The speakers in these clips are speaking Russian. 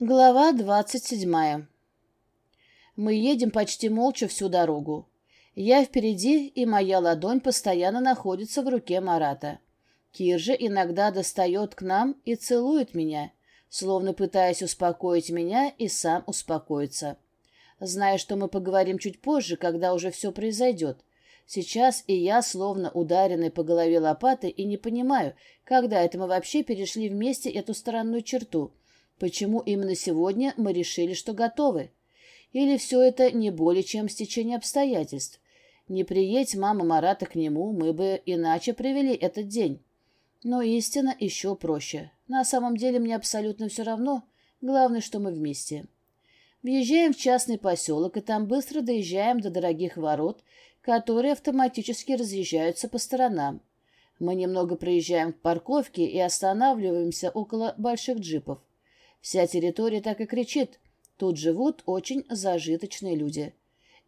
Глава двадцать седьмая. Мы едем почти молча всю дорогу. Я впереди, и моя ладонь постоянно находится в руке Марата. Кир же иногда достает к нам и целует меня, словно пытаясь успокоить меня и сам успокоиться. Зная, что мы поговорим чуть позже, когда уже все произойдет. Сейчас и я, словно ударенный по голове лопатой, и не понимаю, когда это мы вообще перешли вместе эту странную черту — Почему именно сегодня мы решили, что готовы? Или все это не более чем стечение обстоятельств? Не приедь мама Марата к нему, мы бы иначе провели этот день. Но истина еще проще. На самом деле мне абсолютно все равно. Главное, что мы вместе. Въезжаем в частный поселок, и там быстро доезжаем до дорогих ворот, которые автоматически разъезжаются по сторонам. Мы немного проезжаем к парковке и останавливаемся около больших джипов. Вся территория так и кричит. Тут живут очень зажиточные люди.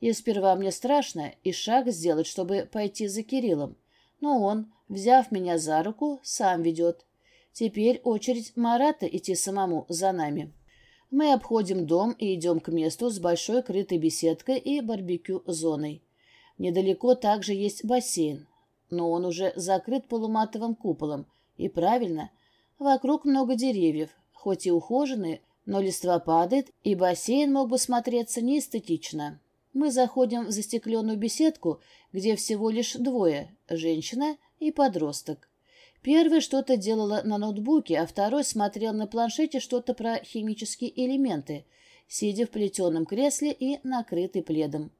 И сперва мне страшно и шаг сделать, чтобы пойти за Кириллом. Но он, взяв меня за руку, сам ведет. Теперь очередь Марата идти самому за нами. Мы обходим дом и идем к месту с большой крытой беседкой и барбекю-зоной. Недалеко также есть бассейн, но он уже закрыт полуматовым куполом. И правильно, вокруг много деревьев, хоть и ухоженный, но листва падает, и бассейн мог бы смотреться неэстетично. Мы заходим в застекленную беседку, где всего лишь двое — женщина и подросток. Первый что-то делала на ноутбуке, а второй смотрел на планшете что-то про химические элементы, сидя в плетеном кресле и накрытый пледом.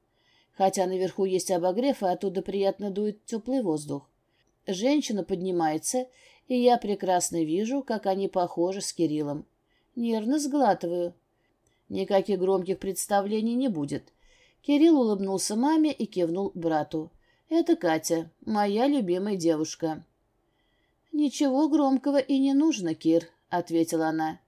Хотя наверху есть обогрев, и оттуда приятно дует теплый воздух. Женщина поднимается и я прекрасно вижу, как они похожи с Кириллом. Нервно сглатываю. Никаких громких представлений не будет. Кирилл улыбнулся маме и кивнул брату. «Это Катя, моя любимая девушка». «Ничего громкого и не нужно, Кир», — ответила она.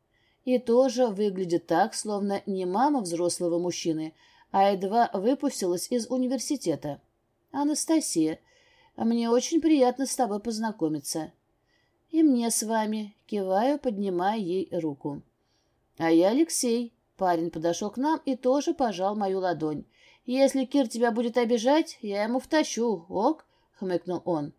«И тоже выглядит так, словно не мама взрослого мужчины, а едва выпустилась из университета. Анастасия, мне очень приятно с тобой познакомиться. «И мне с вами», — киваю, поднимая ей руку. «А я Алексей». Парень подошел к нам и тоже пожал мою ладонь. «Если Кир тебя будет обижать, я ему втащу, ок?» — хмыкнул он.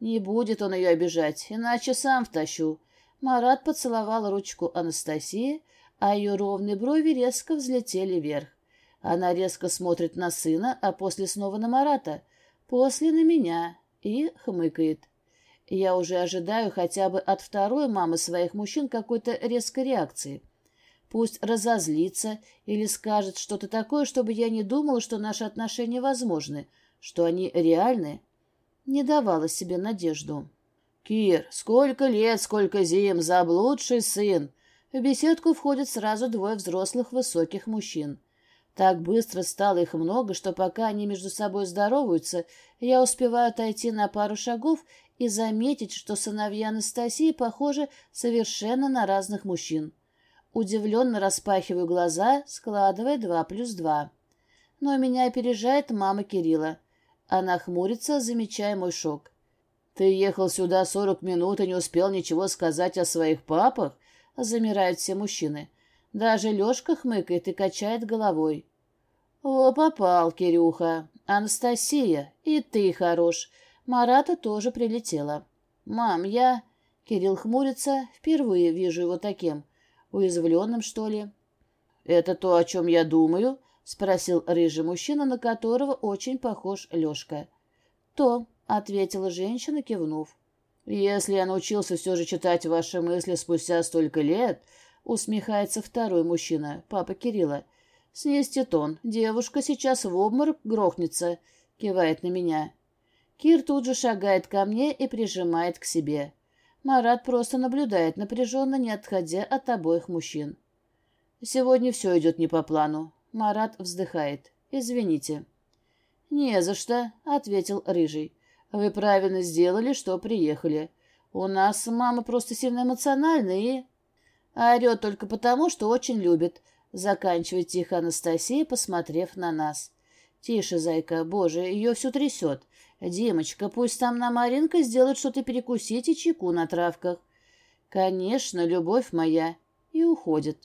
«Не будет он ее обижать, иначе сам втащу». Марат поцеловал ручку Анастасии, а ее ровные брови резко взлетели вверх. Она резко смотрит на сына, а после снова на Марата, после на меня и хмыкает. Я уже ожидаю хотя бы от второй мамы своих мужчин какой-то резкой реакции. Пусть разозлится или скажет что-то такое, чтобы я не думала, что наши отношения возможны, что они реальны. Не давала себе надежду. «Кир, сколько лет, сколько зим, заблудший сын!» В беседку входят сразу двое взрослых высоких мужчин. Так быстро стало их много, что пока они между собой здороваются, я успеваю отойти на пару шагов и заметить, что сыновья Анастасии похожи совершенно на разных мужчин. Удивленно распахиваю глаза, складывая два плюс два. Но меня опережает мама Кирилла. Она хмурится, замечая мой шок. «Ты ехал сюда сорок минут и не успел ничего сказать о своих папах?» Замирают все мужчины. Даже Лешка хмыкает и качает головой. «О, попал, Кирюха! Анастасия, и ты хорош!» Марата тоже прилетела. «Мам, я...» Кирилл хмурится. Впервые вижу его таким. Уязвленным, что ли? «Это то, о чем я думаю?» — спросил рыжий мужчина, на которого очень похож Лешка. «То», — ответила женщина, кивнув. «Если я научился все же читать ваши мысли спустя столько лет, — усмехается второй мужчина, папа Кирилла. «Снести тон. Девушка сейчас в обморок грохнется», — кивает на меня. Кир тут же шагает ко мне и прижимает к себе. Марат просто наблюдает, напряженно не отходя от обоих мужчин. «Сегодня все идет не по плану». Марат вздыхает. «Извините». «Не за что», — ответил Рыжий. «Вы правильно сделали, что приехали. У нас мама просто сильно эмоциональна и...» А орет только потому, что очень любит. Заканчивает тихо Анастасия, посмотрев на нас. Тише, зайка, боже, ее все трясет. Димочка, пусть там на Маринка сделает что-то перекусить и чеку на травках. Конечно, любовь моя. И уходит.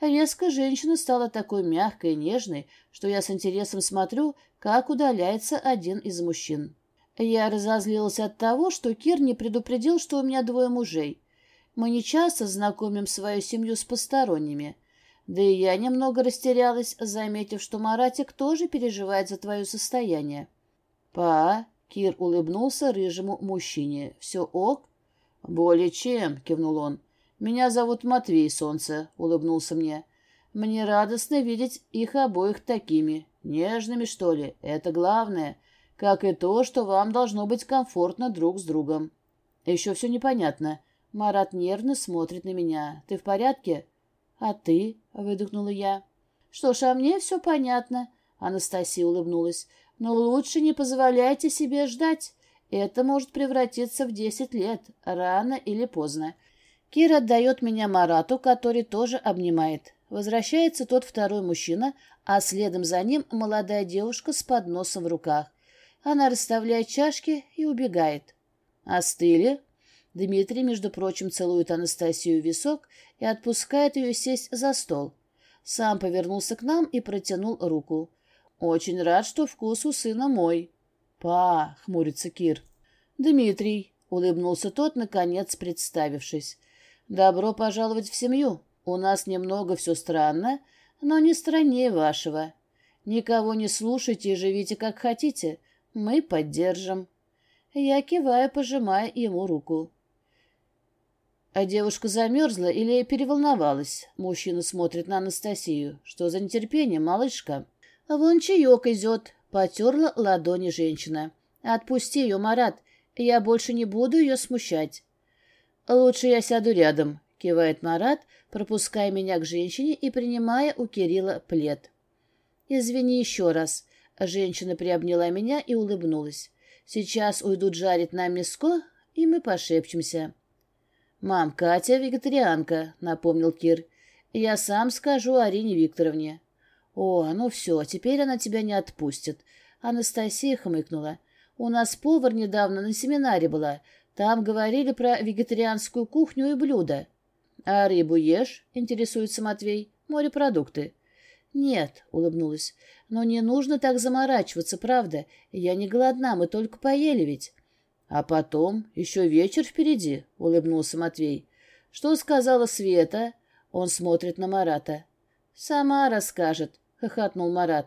Резко женщина стала такой мягкой и нежной, что я с интересом смотрю, как удаляется один из мужчин. Я разозлилась от того, что Кир не предупредил, что у меня двое мужей. Мы не часто знакомим свою семью с посторонними. Да и я немного растерялась, заметив, что Маратик тоже переживает за твое состояние. «Па», — Кир улыбнулся рыжему мужчине, — «все ок?» «Более чем», — кивнул он. «Меня зовут Матвей, солнце», — улыбнулся мне. «Мне радостно видеть их обоих такими. Нежными, что ли? Это главное. Как и то, что вам должно быть комфортно друг с другом». «Еще все непонятно». Марат нервно смотрит на меня. «Ты в порядке?» «А ты?» — выдохнула я. «Что ж, а мне все понятно», — Анастасия улыбнулась. «Но лучше не позволяйте себе ждать. Это может превратиться в десять лет, рано или поздно. Кира отдает меня Марату, который тоже обнимает. Возвращается тот второй мужчина, а следом за ним молодая девушка с подносом в руках. Она расставляет чашки и убегает. «Остыли?» Дмитрий, между прочим, целует Анастасию в висок и отпускает ее сесть за стол. Сам повернулся к нам и протянул руку. «Очень рад, что вкус у сына мой». «Па!» — хмурится Кир. «Дмитрий!» — улыбнулся тот, наконец представившись. «Добро пожаловать в семью. У нас немного все странно, но не страннее вашего. Никого не слушайте и живите как хотите. Мы поддержим». Я киваю, пожимая ему руку. А девушка замерзла или переволновалась? Мужчина смотрит на Анастасию. Что за нетерпение, малышка? Вон чаек идет. Потерла ладони женщина. Отпусти ее, Марат. Я больше не буду ее смущать. «Лучше я сяду рядом», — кивает Марат, пропуская меня к женщине и принимая у Кирилла плед. «Извини еще раз». Женщина приобняла меня и улыбнулась. «Сейчас уйдут жарить нам мяско, и мы пошепчемся». «Мам, Катя вегетарианка», — напомнил Кир. «Я сам скажу Арине Викторовне». «О, ну все, теперь она тебя не отпустит». Анастасия хмыкнула. «У нас повар недавно на семинаре была. Там говорили про вегетарианскую кухню и блюда. «А рыбу ешь?» — интересуется Матвей. «Морепродукты». «Нет», — улыбнулась, — «но не нужно так заморачиваться, правда. Я не голодна, мы только поели ведь». «А потом? Еще вечер впереди», — улыбнулся Матвей. «Что сказала Света?» Он смотрит на Марата. «Сама расскажет», — хохотнул Марат.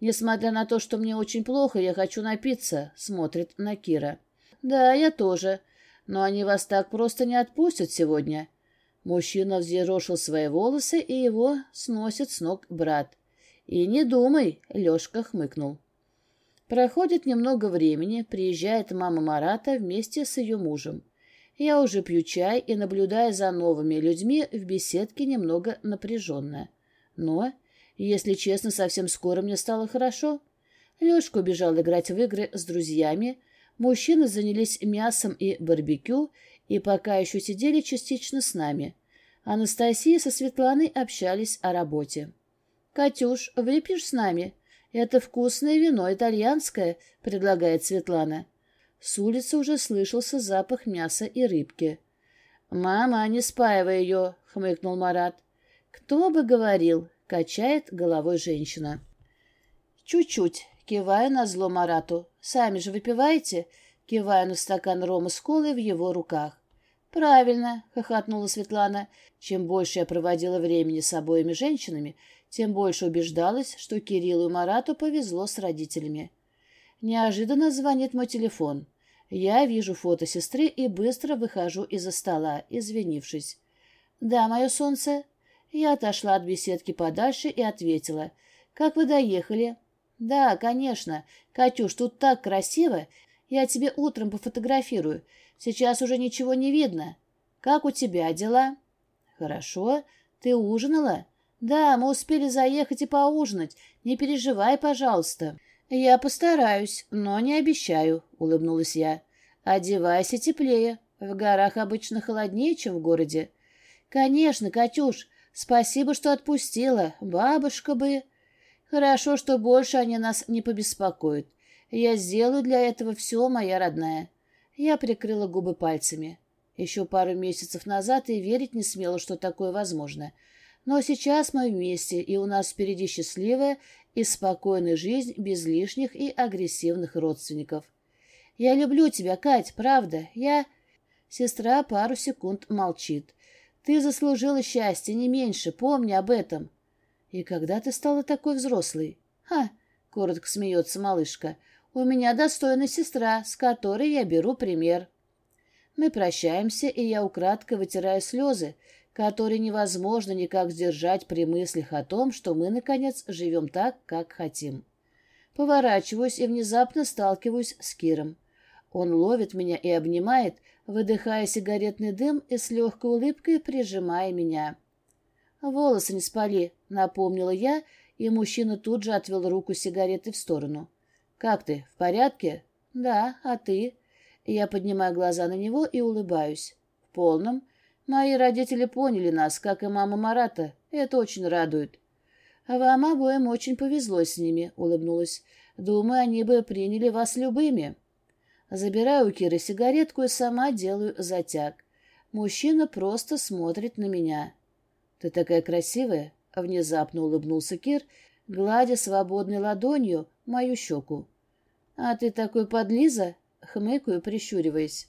«Несмотря на то, что мне очень плохо, я хочу напиться», — смотрит на Кира. «Да, я тоже. Но они вас так просто не отпустят сегодня». Мужчина взъерошил свои волосы, и его сносит с ног брат. «И не думай», — Лешка хмыкнул. Проходит немного времени, приезжает мама Марата вместе с ее мужем. Я уже пью чай и, наблюдая за новыми людьми, в беседке немного напряженная. Но, если честно, совсем скоро мне стало хорошо. Лешка убежал играть в игры с друзьями, Мужчины занялись мясом и барбекю, и пока еще сидели частично с нами. Анастасия со Светланой общались о работе. «Катюш, выпьешь с нами? Это вкусное вино, итальянское», — предлагает Светлана. С улицы уже слышался запах мяса и рыбки. «Мама, не спаивай ее», — хмыкнул Марат. «Кто бы говорил», — качает головой женщина. «Чуть-чуть», — кивая на зло Марату. Сами же выпиваете?» кивая на стакан рома с колой в его руках. «Правильно», — хохотнула Светлана. «Чем больше я проводила времени с обоими женщинами, тем больше убеждалась, что Кириллу и Марату повезло с родителями. Неожиданно звонит мой телефон. Я вижу фото сестры и быстро выхожу из-за стола, извинившись. «Да, мое солнце». Я отошла от беседки подальше и ответила. «Как вы доехали?» «Да, конечно. Катюш, тут так красиво. Я тебе утром пофотографирую. Сейчас уже ничего не видно. Как у тебя дела?» «Хорошо. Ты ужинала?» «Да, мы успели заехать и поужинать. Не переживай, пожалуйста». «Я постараюсь, но не обещаю», — улыбнулась я. «Одевайся теплее. В горах обычно холоднее, чем в городе». «Конечно, Катюш. Спасибо, что отпустила. Бабушка бы...» Хорошо, что больше они нас не побеспокоят. Я сделаю для этого все, моя родная. Я прикрыла губы пальцами. Еще пару месяцев назад и верить не смела, что такое возможно. Но сейчас мы вместе, и у нас впереди счастливая и спокойная жизнь без лишних и агрессивных родственников. Я люблю тебя, Кать, правда. Я...» Сестра пару секунд молчит. «Ты заслужила счастье, не меньше, помни об этом». «И когда ты стала такой взрослой?» «Ха!» — коротко смеется малышка. «У меня достойная сестра, с которой я беру пример». Мы прощаемся, и я украдкой вытираю слезы, которые невозможно никак сдержать при мыслях о том, что мы, наконец, живем так, как хотим. Поворачиваюсь и внезапно сталкиваюсь с Киром. Он ловит меня и обнимает, выдыхая сигаретный дым и с легкой улыбкой прижимая меня. «Волосы не спали», — напомнила я, и мужчина тут же отвел руку сигареты в сторону. «Как ты, в порядке?» «Да, а ты?» Я поднимаю глаза на него и улыбаюсь. «В полном. Мои родители поняли нас, как и мама Марата. Это очень радует». «Вам обоим очень повезло с ними», — улыбнулась. «Думаю, они бы приняли вас любыми». Забираю у Киры сигаретку и сама делаю затяг. Мужчина просто смотрит на меня. «Ты такая красивая!» — внезапно улыбнулся Кир, гладя свободной ладонью мою щеку. «А ты такой подлиза?» — хмыкаю, прищуриваясь.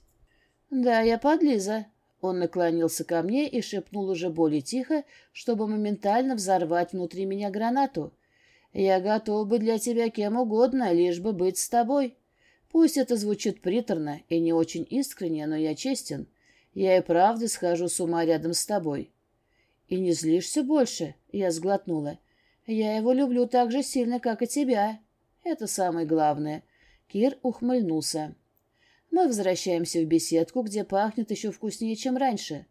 «Да, я подлиза». Он наклонился ко мне и шепнул уже более тихо, чтобы моментально взорвать внутри меня гранату. «Я готов быть для тебя кем угодно, лишь бы быть с тобой». Пусть это звучит приторно и не очень искренне, но я честен. Я и правда схожу с ума рядом с тобой. И не злишься больше? Я сглотнула. Я его люблю так же сильно, как и тебя. Это самое главное. Кир ухмыльнулся. Мы возвращаемся в беседку, где пахнет еще вкуснее, чем раньше.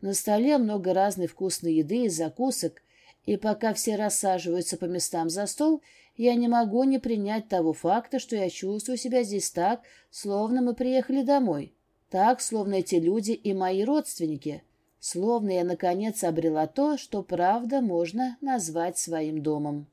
На столе много разной вкусной еды и закусок, и пока все рассаживаются по местам за стол, я не могу не принять того факта, что я чувствую себя здесь так, словно мы приехали домой. Так, словно эти люди и мои родственники. Словно я, наконец, обрела то, что правда можно назвать своим домом.